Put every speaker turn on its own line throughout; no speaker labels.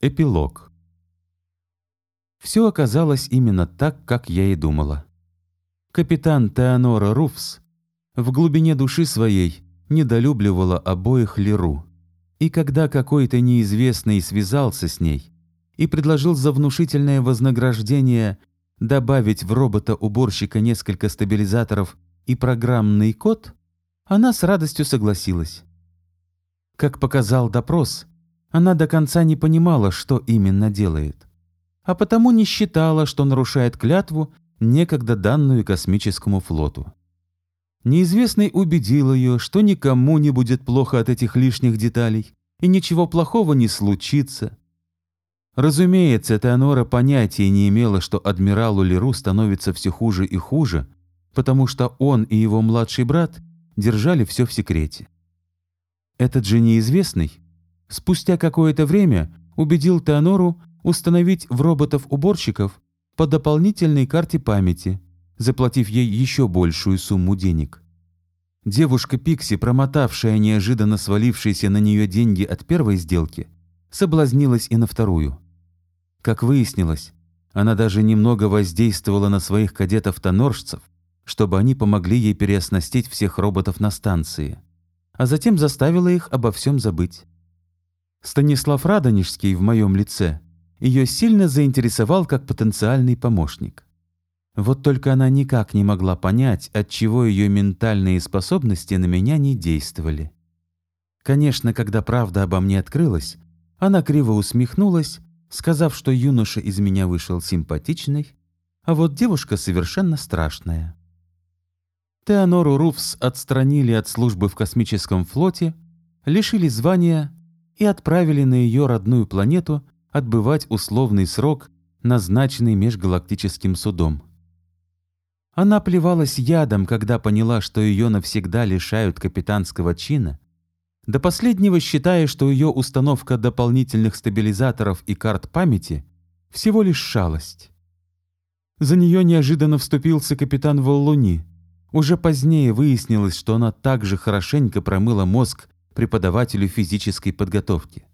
Эпилог. Все оказалось именно так, как я и думала. Капитан Теонора Руфс в глубине души своей недолюбливала обоих Леру. И когда какой-то неизвестный связался с ней и предложил за внушительное вознаграждение добавить в робота-уборщика несколько стабилизаторов и программный код, она с радостью согласилась. Как показал допрос, она до конца не понимала, что именно делает, а потому не считала, что нарушает клятву, некогда данную космическому флоту. Неизвестный убедил ее, что никому не будет плохо от этих лишних деталей, и ничего плохого не случится. Разумеется, Теонора понятия не имела, что адмиралу Леру становится все хуже и хуже, потому что он и его младший брат держали все в секрете. Этот же неизвестный спустя какое-то время убедил Теонору установить в роботов-уборщиков по дополнительной карте памяти, заплатив ей еще большую сумму денег. Девушка Пикси, промотавшая неожиданно свалившиеся на нее деньги от первой сделки, соблазнилась и на вторую. Как выяснилось, она даже немного воздействовала на своих кадетов-тоноржцев, чтобы они помогли ей переоснастить всех роботов на станции, а затем заставила их обо всем забыть. Станислав Радонежский в моем лице ее сильно заинтересовал как потенциальный помощник. Вот только она никак не могла понять, отчего ее ментальные способности на меня не действовали. Конечно, когда правда обо мне открылась, она криво усмехнулась, сказав, что юноша из меня вышел симпатичный, а вот девушка совершенно страшная. Теонору Руфс отстранили от службы в космическом флоте, лишили звания и отправили на ее родную планету отбывать условный срок, назначенный межгалактическим судом. Она плевалась ядом, когда поняла, что ее навсегда лишают капитанского чина, до последнего считая, что ее установка дополнительных стабилизаторов и карт памяти всего лишь шалость. За нее неожиданно вступился капитан Воллуни. Уже позднее выяснилось, что она также хорошенько промыла мозг преподавателю физической подготовки.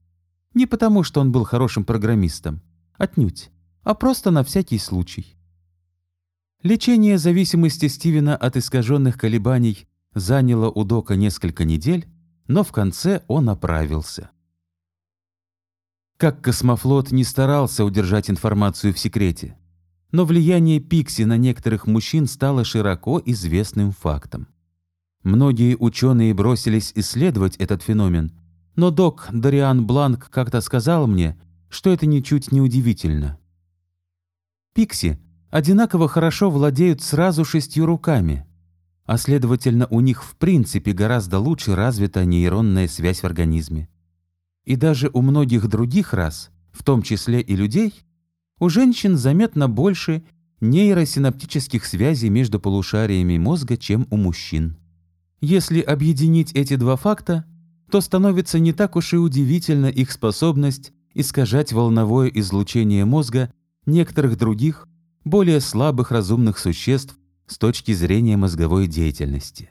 Не потому, что он был хорошим программистом, отнюдь, а просто на всякий случай. Лечение зависимости Стивена от искаженных колебаний заняло у Дока несколько недель, но в конце он оправился. Как космофлот не старался удержать информацию в секрете, но влияние Пикси на некоторых мужчин стало широко известным фактом. Многие ученые бросились исследовать этот феномен, но док Дариан Бланк как-то сказал мне, что это ничуть не удивительно. Пикси одинаково хорошо владеют сразу шестью руками, а следовательно у них в принципе гораздо лучше развита нейронная связь в организме. И даже у многих других рас, в том числе и людей, у женщин заметно больше нейросинаптических связей между полушариями мозга, чем у мужчин. Если объединить эти два факта, то становится не так уж и удивительна их способность искажать волновое излучение мозга некоторых других, более слабых разумных существ с точки зрения мозговой деятельности.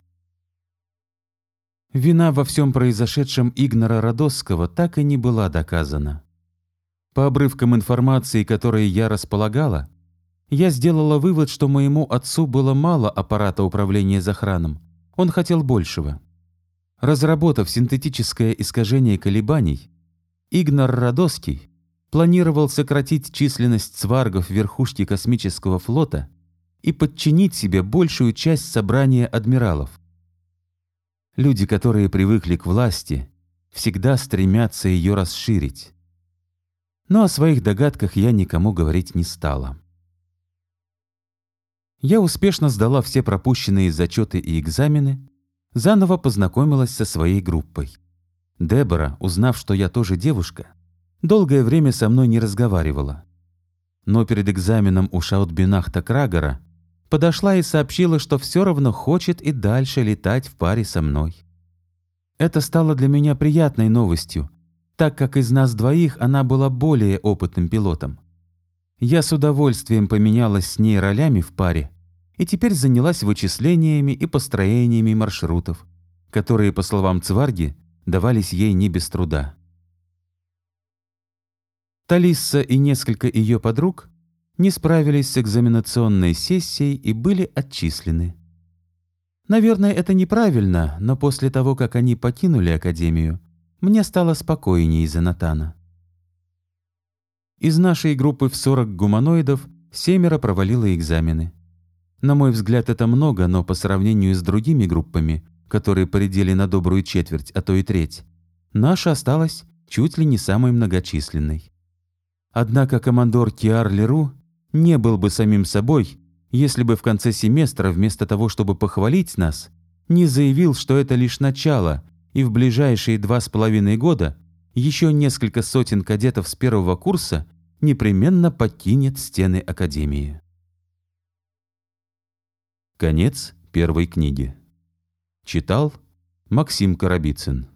Вина во всем произошедшем Игнора Родосского так и не была доказана. По обрывкам информации, которой я располагала, я сделала вывод, что моему отцу было мало аппарата управления захраном, он хотел большего. Разработав синтетическое искажение колебаний, Игнар Радоский планировал сократить численность сваргов верхушки космического флота и подчинить себе большую часть собрания адмиралов. Люди, которые привыкли к власти, всегда стремятся ее расширить. Но о своих догадках я никому говорить не стала. Я успешно сдала все пропущенные зачеты и экзамены, заново познакомилась со своей группой. Дебора, узнав, что я тоже девушка, долгое время со мной не разговаривала. Но перед экзаменом у Шаутбинахта Крагера подошла и сообщила, что все равно хочет и дальше летать в паре со мной. Это стало для меня приятной новостью, так как из нас двоих она была более опытным пилотом. Я с удовольствием поменялась с ней ролями в паре и теперь занялась вычислениями и построениями маршрутов, которые, по словам Цварги, давались ей не без труда. Талисса и несколько ее подруг не справились с экзаменационной сессией и были отчислены. Наверное, это неправильно, но после того, как они покинули Академию, мне стало спокойнее из-за Натана. Из нашей группы в 40 гуманоидов семеро провалило экзамены. На мой взгляд, это много, но по сравнению с другими группами, которые поредели на добрую четверть, а то и треть, наша осталась чуть ли не самой многочисленной. Однако командор Киар Леру не был бы самим собой, если бы в конце семестра вместо того, чтобы похвалить нас, не заявил, что это лишь начало, и в ближайшие два с половиной года еще несколько сотен кадетов с первого курса непременно покинет стены Академии. Конец первой книги. Читал Максим Карабицын.